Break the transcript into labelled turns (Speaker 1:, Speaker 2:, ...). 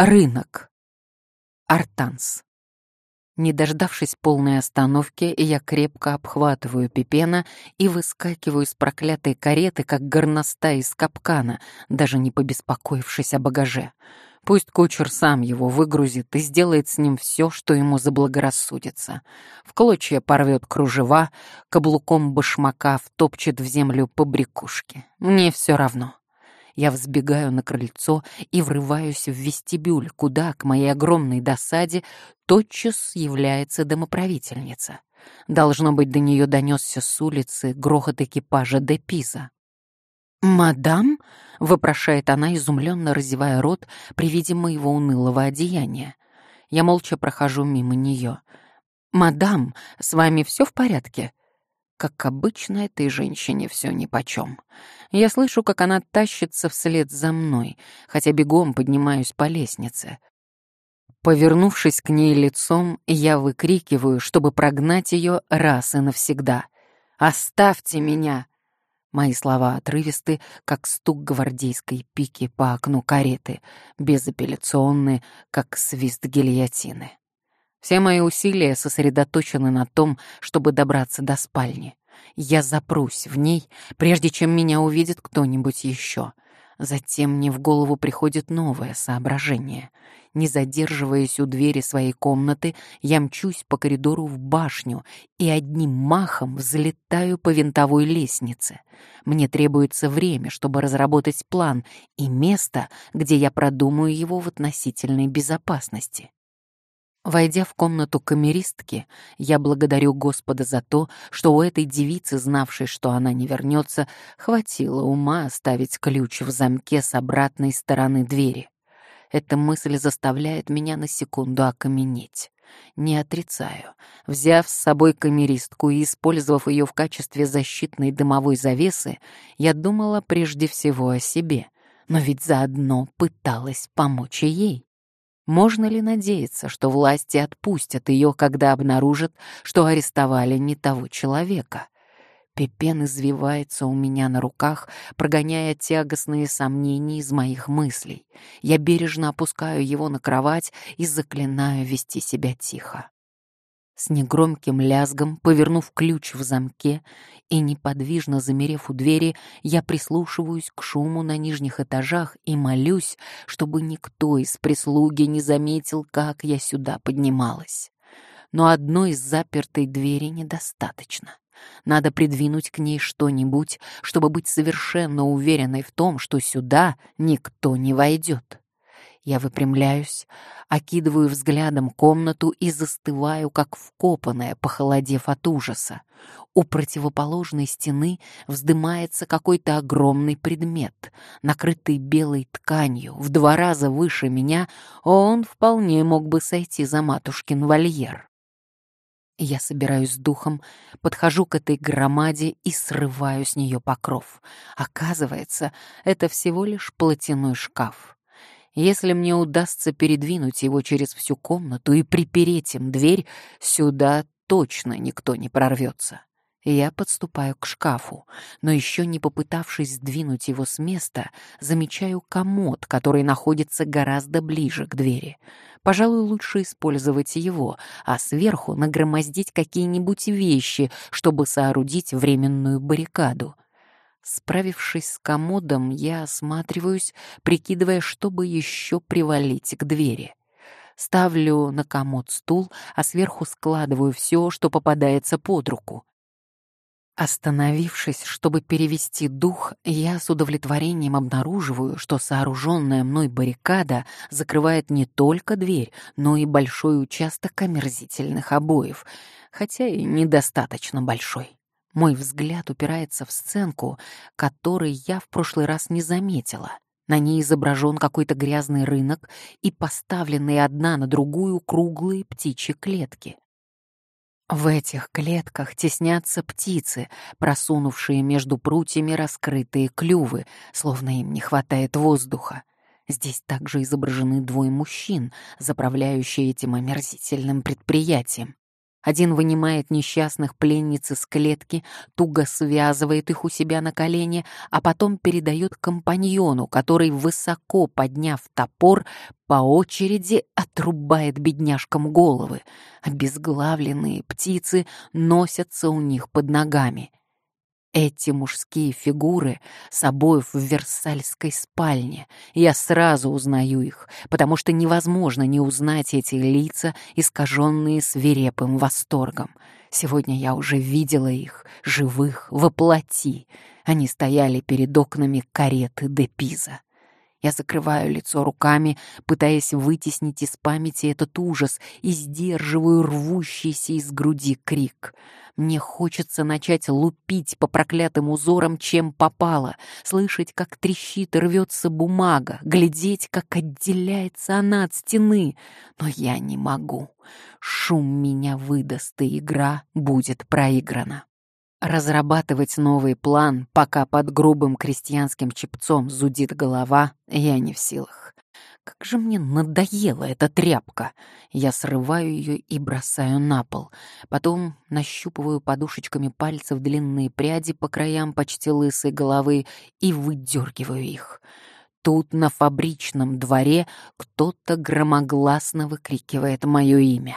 Speaker 1: Рынок. Артанс. Не дождавшись полной остановки, я крепко обхватываю Пипена и выскакиваю из проклятой кареты, как горноста из капкана, даже не побеспокоившись о багаже. Пусть кучер сам его выгрузит и сделает с ним все, что ему заблагорассудится. В клочья порвет кружева, каблуком башмака втопчет в землю побрякушки. Мне все равно. Я взбегаю на крыльцо и врываюсь в вестибюль, куда, к моей огромной досаде, тотчас является домоправительница. Должно быть, до нее донесся с улицы грохот экипажа де Пиза. «Мадам?» — вопрошает она, изумленно разевая рот при виде моего унылого одеяния. Я молча прохожу мимо нее. «Мадам, с вами все в порядке?» Как обычно, этой женщине все нипочем. Я слышу, как она тащится вслед за мной, хотя бегом поднимаюсь по лестнице. Повернувшись к ней лицом, я выкрикиваю, чтобы прогнать ее раз и навсегда. «Оставьте меня!» Мои слова отрывисты, как стук гвардейской пики по окну кареты, безапелляционны, как свист гильотины. Все мои усилия сосредоточены на том, чтобы добраться до спальни. Я запрусь в ней, прежде чем меня увидит кто-нибудь еще. Затем мне в голову приходит новое соображение. Не задерживаясь у двери своей комнаты, я мчусь по коридору в башню и одним махом взлетаю по винтовой лестнице. Мне требуется время, чтобы разработать план и место, где я продумаю его в относительной безопасности. Войдя в комнату камеристки, я благодарю Господа за то, что у этой девицы, знавшей, что она не вернется, хватило ума оставить ключ в замке с обратной стороны двери. Эта мысль заставляет меня на секунду окаменеть. Не отрицаю. Взяв с собой камеристку и использовав ее в качестве защитной дымовой завесы, я думала прежде всего о себе, но ведь заодно пыталась помочь и ей. Можно ли надеяться, что власти отпустят ее, когда обнаружат, что арестовали не того человека? Пепен извивается у меня на руках, прогоняя тягостные сомнения из моих мыслей. Я бережно опускаю его на кровать и заклинаю вести себя тихо. С негромким лязгом, повернув ключ в замке и неподвижно замерев у двери, я прислушиваюсь к шуму на нижних этажах и молюсь, чтобы никто из прислуги не заметил, как я сюда поднималась. Но одной из запертой двери недостаточно. Надо придвинуть к ней что-нибудь, чтобы быть совершенно уверенной в том, что сюда никто не войдет. Я выпрямляюсь, окидываю взглядом комнату и застываю, как вкопанная, похолодев от ужаса. У противоположной стены вздымается какой-то огромный предмет, накрытый белой тканью, в два раза выше меня, он вполне мог бы сойти за матушкин вольер. Я собираюсь с духом, подхожу к этой громаде и срываю с нее покров. Оказывается, это всего лишь платяной шкаф. Если мне удастся передвинуть его через всю комнату и припереть им дверь, сюда точно никто не прорвется. Я подступаю к шкафу, но еще не попытавшись сдвинуть его с места, замечаю комод, который находится гораздо ближе к двери. Пожалуй, лучше использовать его, а сверху нагромоздить какие-нибудь вещи, чтобы соорудить временную баррикаду — Справившись с комодом, я осматриваюсь, прикидывая, чтобы еще привалить к двери. Ставлю на комод стул, а сверху складываю все, что попадается под руку. Остановившись, чтобы перевести дух, я с удовлетворением обнаруживаю, что сооруженная мной баррикада закрывает не только дверь, но и большой участок омерзительных обоев, хотя и недостаточно большой. Мой взгляд упирается в сценку, которой я в прошлый раз не заметила. На ней изображен какой-то грязный рынок и поставленные одна на другую круглые птичьи клетки. В этих клетках теснятся птицы, просунувшие между прутьями раскрытые клювы, словно им не хватает воздуха. Здесь также изображены двое мужчин, заправляющие этим омерзительным предприятием. Один вынимает несчастных пленниц из клетки, туго связывает их у себя на колене, а потом передает компаньону, который, высоко подняв топор, по очереди отрубает бедняжкам головы. Обезглавленные птицы носятся у них под ногами. Эти мужские фигуры с обоев в Версальской спальне. Я сразу узнаю их, потому что невозможно не узнать эти лица, искаженные свирепым восторгом. Сегодня я уже видела их, живых, воплоти. Они стояли перед окнами кареты де Пиза. Я закрываю лицо руками, пытаясь вытеснить из памяти этот ужас, и сдерживаю рвущийся из груди крик — мне хочется начать лупить по проклятым узорам, чем попало, слышать, как трещит и рвется бумага, глядеть, как отделяется она от стены. Но я не могу. Шум меня выдаст, и игра будет проиграна. Разрабатывать новый план, пока под грубым крестьянским чепцом зудит голова, я не в силах. Как же мне надоела эта тряпка! Я срываю ее и бросаю на пол. Потом нащупываю подушечками пальцев длинные пряди по краям почти лысой головы и выдергиваю их. Тут на фабричном дворе кто-то громогласно выкрикивает мое имя.